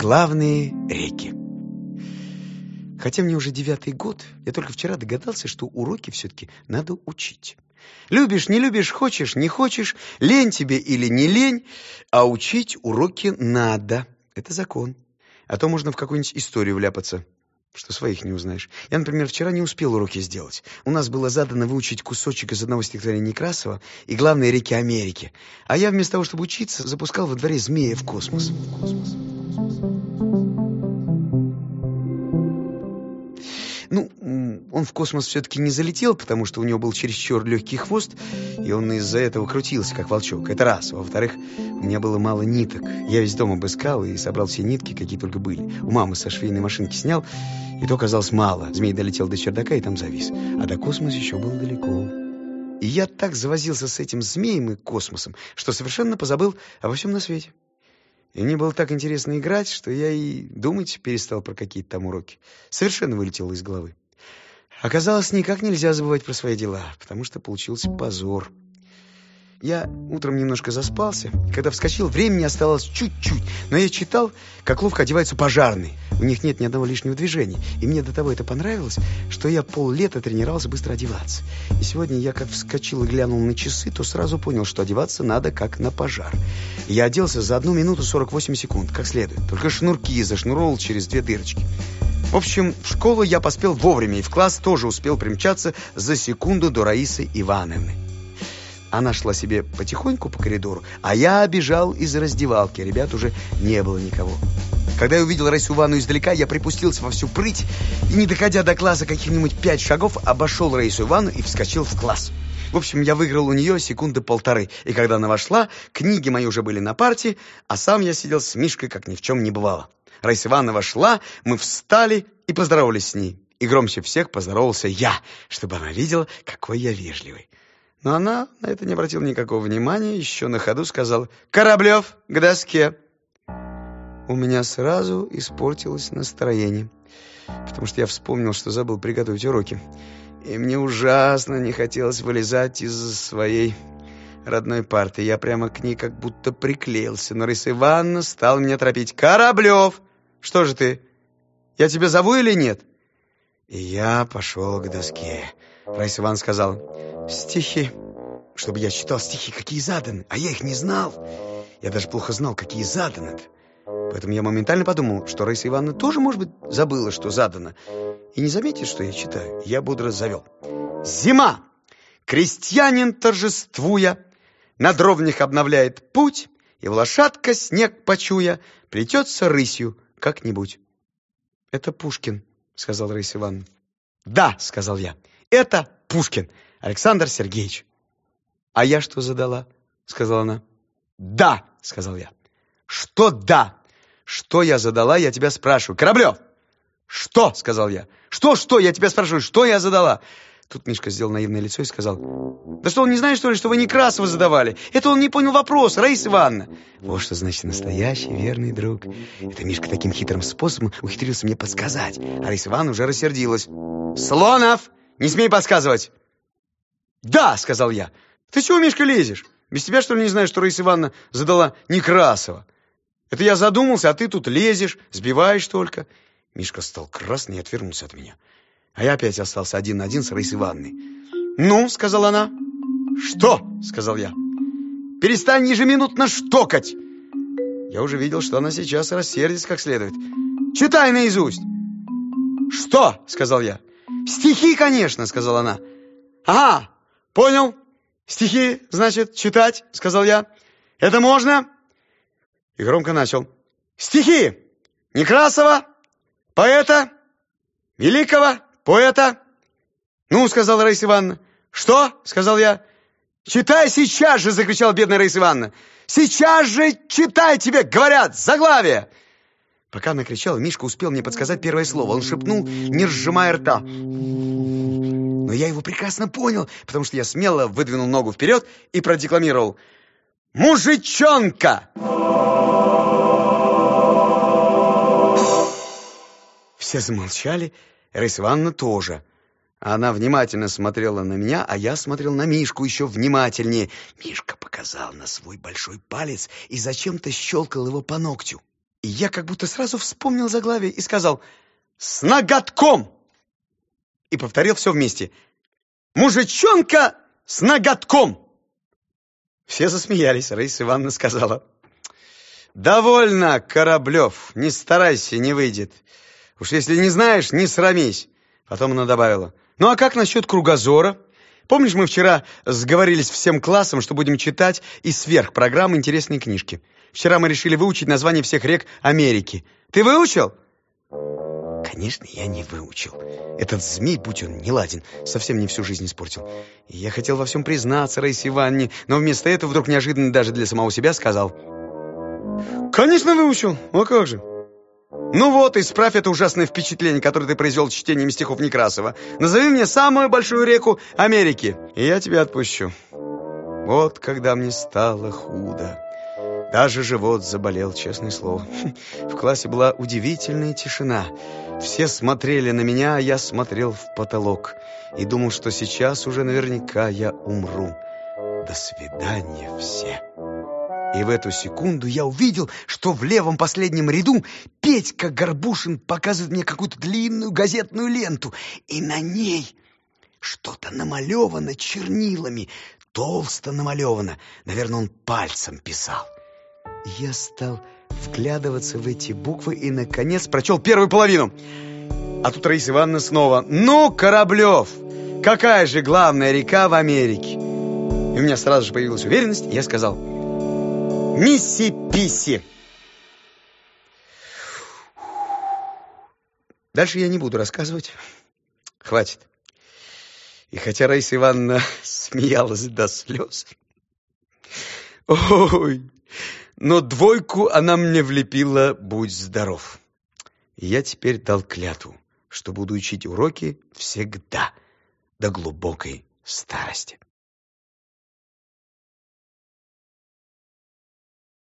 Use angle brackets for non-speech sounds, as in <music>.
Главные реки. Хотя мне уже девятый год, я только вчера догадался, что уроки все-таки надо учить. Любишь, не любишь, хочешь, не хочешь, лень тебе или не лень, а учить уроки надо. Это закон. А то можно в какую-нибудь историю вляпаться, что своих не узнаешь. Я, например, вчера не успел уроки сделать. У нас было задано выучить кусочек из одного стихотворения Некрасова и главные реки Америки. А я вместо того, чтобы учиться, запускал во дворе змея в космос. В космос. Ну, он в космос все-таки не залетел, потому что у него был чересчур легкий хвост, и он из-за этого крутился, как волчок. Это раз. Во-вторых, у меня было мало ниток. Я весь дом обыскал и собрал все нитки, какие только были. У мамы со швейной машинки снял, и то казалось мало. Змей долетел до чердака и там завис. А до космоса еще было далеко. И я так завозился с этим змеем и космосом, что совершенно позабыл обо всем на свете. И мне было так интересно играть, что я и думать перестал про какие-то там уроки. Совершенно вылетело из головы. Оказалось, никак нельзя забывать про свои дела, потому что получился позор. Я утром немножко заспался. Когда вскочил, времени оставалось чуть-чуть. Но я читал, как ловко одеваются пожарные. У них нет ни одного лишнего движения. И мне до того это понравилось, что я поллета тренировался быстро одеваться. И сегодня я как вскочил и глянул на часы, то сразу понял, что одеваться надо как на пожар. Я оделся за одну минуту 48 секунд, как следует. Только шнурки зашнуровал через две дырочки. В общем, в школу я поспел вовремя, и в класс тоже успел примчаться за секунду до Раисы Ивановны. Она шла себе потихоньку по коридору, а я бежал из раздевалки. Ребят уже не было никого. Когда я увидел Раису Ивановну издалека, я припустился во всю прыть и, не доходя до класса каких-нибудь пять шагов, обошел Раису Ивановну и вскочил в класс. В общем, я выиграл у нее секунды полторы, и когда она вошла, книги мои уже были на парте, а сам я сидел с Мишкой, как ни в чем не бывало. Раиса Ивановна вошла, мы встали и поздоровались с ней. И громче всех поздоровался я, чтобы она видела, какой я вежливый. Но она на это не обратила никакого внимания, еще на ходу сказала «Кораблев, к доске!» У меня сразу испортилось настроение, потому что я вспомнил, что забыл приготовить уроки. И мне ужасно не хотелось вылезать из своей родной парты. Я прямо к ней как будто приклеился. Но Раиса Ивановна стал меня торопить. «Кораблев! Что же ты? Я тебя зову или нет?» И я пошел к доске. Раиса Ивановна сказала, «Стихи, чтобы я читал стихи, какие заданы, а я их не знал. Я даже плохо знал, какие заданы -то. Поэтому я моментально подумал, что Раиса Ивановна тоже, может быть, забыла, что задано. И не заметит, что я читаю. Я бодро завел. «Зима! Крестьянин, торжествуя, на дровнях обновляет путь, и в лошадка, снег почуя, плетется рысью как-нибудь». «Это Пушкин», — сказал Раиса Ивановна. «Да», — сказал я, — «это Пушкин, Александр Сергеевич». «А я что задала?» — сказала она. «Да», — сказал я. «Что да?» «Что я задала, я тебя спрашиваю. Кораблев!» «Что?» — сказал я. «Что, что? Я тебя спрашиваю, что я задала?» Тут Мишка сделал наивное лицо и сказал, «Да что, он не знает, что ли, что вы Некрасова задавали? Это он не понял вопрос, Раиса Ивановна!» Вот что значит настоящий верный друг. Это Мишка таким хитрым способом ухитрился мне подсказать. А Раиса Ивановна уже рассердилась. «Слонов! Не смей подсказывать!» «Да!» — сказал я. «Ты чего, Мишка, лезешь? Без тебя, что ли, не знаешь, что Раиса Ивановна задала Некрасова?» «Это я задумался, а ты тут лезешь, сбиваешь только». Мишка стал красный и отвернулся от меня. А я опять остался один на один с Раисой Ивановной. «Ну?» — сказала она. «Что?» — сказал я. «Перестань ежеминутно штокать!» Я уже видел, что она сейчас рассердится как следует. «Читай наизусть!» «Что?» — сказал я. «Стихи, конечно!» — сказала она. «Ага, понял. Стихи, значит, читать!» — сказал я. «Это можно?» И громко начал. «Стихи! Некрасова, поэта, великого поэта!» «Ну!» — сказала Раиса Ивановна. «Что?» — сказал я. «Читай сейчас же!» — закричала бедная Раиса Ивановна. «Сейчас же читай тебе, говорят, заглавие!» Пока она кричала, Мишка успел мне подсказать первое слово. Он шепнул, не разжимая рта. Но я его прекрасно понял, потому что я смело выдвинул ногу вперед и продекламировал «Мужичонка!» Все замолчали, Раиса Ивановна тоже. Она внимательно смотрела на меня, а я смотрел на Мишку еще внимательнее. Мишка показал на свой большой палец и зачем-то щелкал его по ногтю. И я как будто сразу вспомнил заглавие и сказал «С ноготком!» И повторил все вместе «Мужичонка с ноготком!» Все засмеялись, Раиса Ивановна сказала «Довольно, Кораблев, не старайся, не выйдет. Уж если не знаешь, не срамись». Потом она добавила «Ну а как насчет кругозора?» Помнишь, мы вчера сговорились всем классом, что будем читать и сверх программы интересные книжки? Вчера мы решили выучить название всех рек Америки. Ты выучил? Конечно, я не выучил. Этот змей, будь он неладен, совсем не всю жизнь испортил. Я хотел во всем признаться Раисе Ивановне, но вместо этого вдруг неожиданно даже для самого себя сказал. Конечно, выучил. А как же? Ну вот, исправь это ужасное впечатление, которое ты произвел чтением стихов Некрасова. Назови мне самую большую реку Америки, и я тебя отпущу. Вот когда мне стало худо. Даже живот заболел, честное слово. <laughs> В классе была удивительная тишина. Все смотрели на меня, а я смотрел в потолок. И думал, что сейчас уже наверняка я умру. До свидания все. И в эту секунду я увидел, что в левом последнем ряду Петька Горбушин показывает мне какую-то длинную газетную ленту. И на ней что-то намалевано чернилами, толсто намалевано. Наверное, он пальцем писал. Я стал вглядываться в эти буквы и, наконец, прочел первую половину. А тут Раиса Ивановна снова. «Ну, Кораблев, какая же главная река в Америке?» И у меня сразу же появилась уверенность, я сказал «Миссиписи». Дальше я не буду рассказывать. Хватит. И хотя Раиса Ивановна <laughs> смеялась до слез, ой, но двойку она мне влепила «Будь здоров». я теперь дал клятву, что буду учить уроки всегда, до глубокой старости.